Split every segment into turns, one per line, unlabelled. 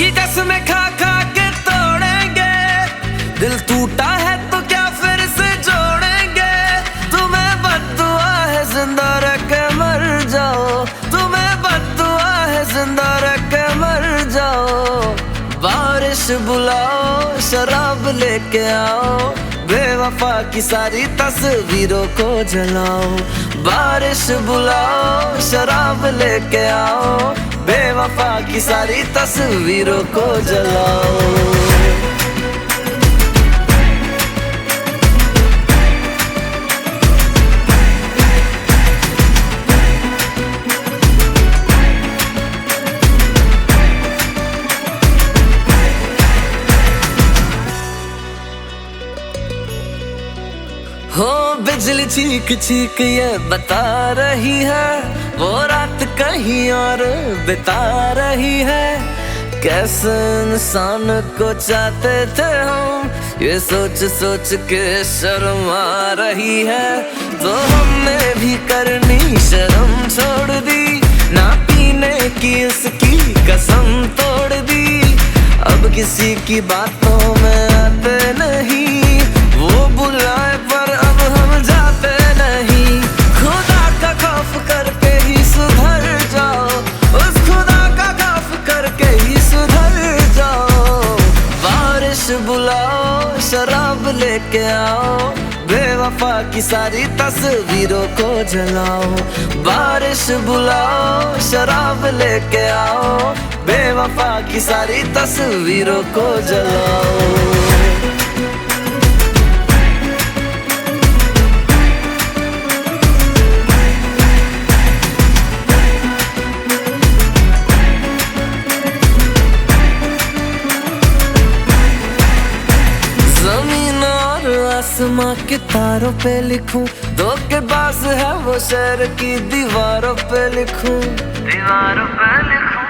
की कसम खा खा के तोड़ेंगे। दिल टूटा है तो क्या फिर से जोड़ेंगे? तुम्हें बदुआ है, ज़िंदा रख मर जाओ। तुम्हें बदुआ है, ज़िंदा रख मर जाओ। बारिश बुलाओ, शराब लेके आओ। बेवफा की सारी तस्वीरों को जलाओ। बारिश बुलाओ, शराब लेके आओ। बेवफा की सारी तस्वीरों को जलाओ। हो, बिजली चीख चीख ये बता रही है। वो रात कहीं और बिता रही है। कैसे इंसान को चाहते थे हम, ये सोच सोच के शर्म रही है। तो हमने भी करनी शर्म छोड़ दी, ना पीने की उसकी कसम तोड़ दी। अब किसी की बातों में आते नहीं, वो बुलाए लेके आओ। बेवफा की सारी तस्वीरों को जलाओ। बारिश बुलाओ, शराब लेके आओ। बेवफा की सारी तस्वीरों को जलाओ। आसमां के तारों पे लिखूं। दो के पास है वो शहर की दीवारों पे लिखूं। दीवारों पे लिखूं।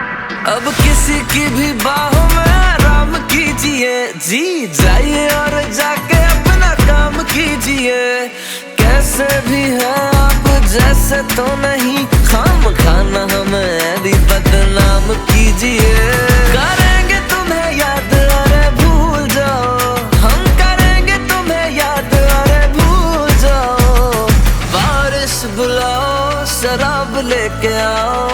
अब किसी की भी बाहों में आराम कीजिए। जी जाइए और जाके अपना काम कीजिए। कैसे भी है आप जैसे तो नहीं। खाम खाना हमें भी बदनाम कीजिए। शराब लेके आओ।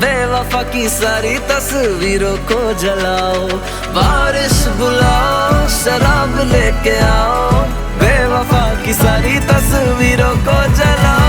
बेवफा की सारी तस्वीरों को जलाओ। बारिश बुलाओ, शराब लेके आओ। बेवफा की सारी तस्वीरों को जलाओ।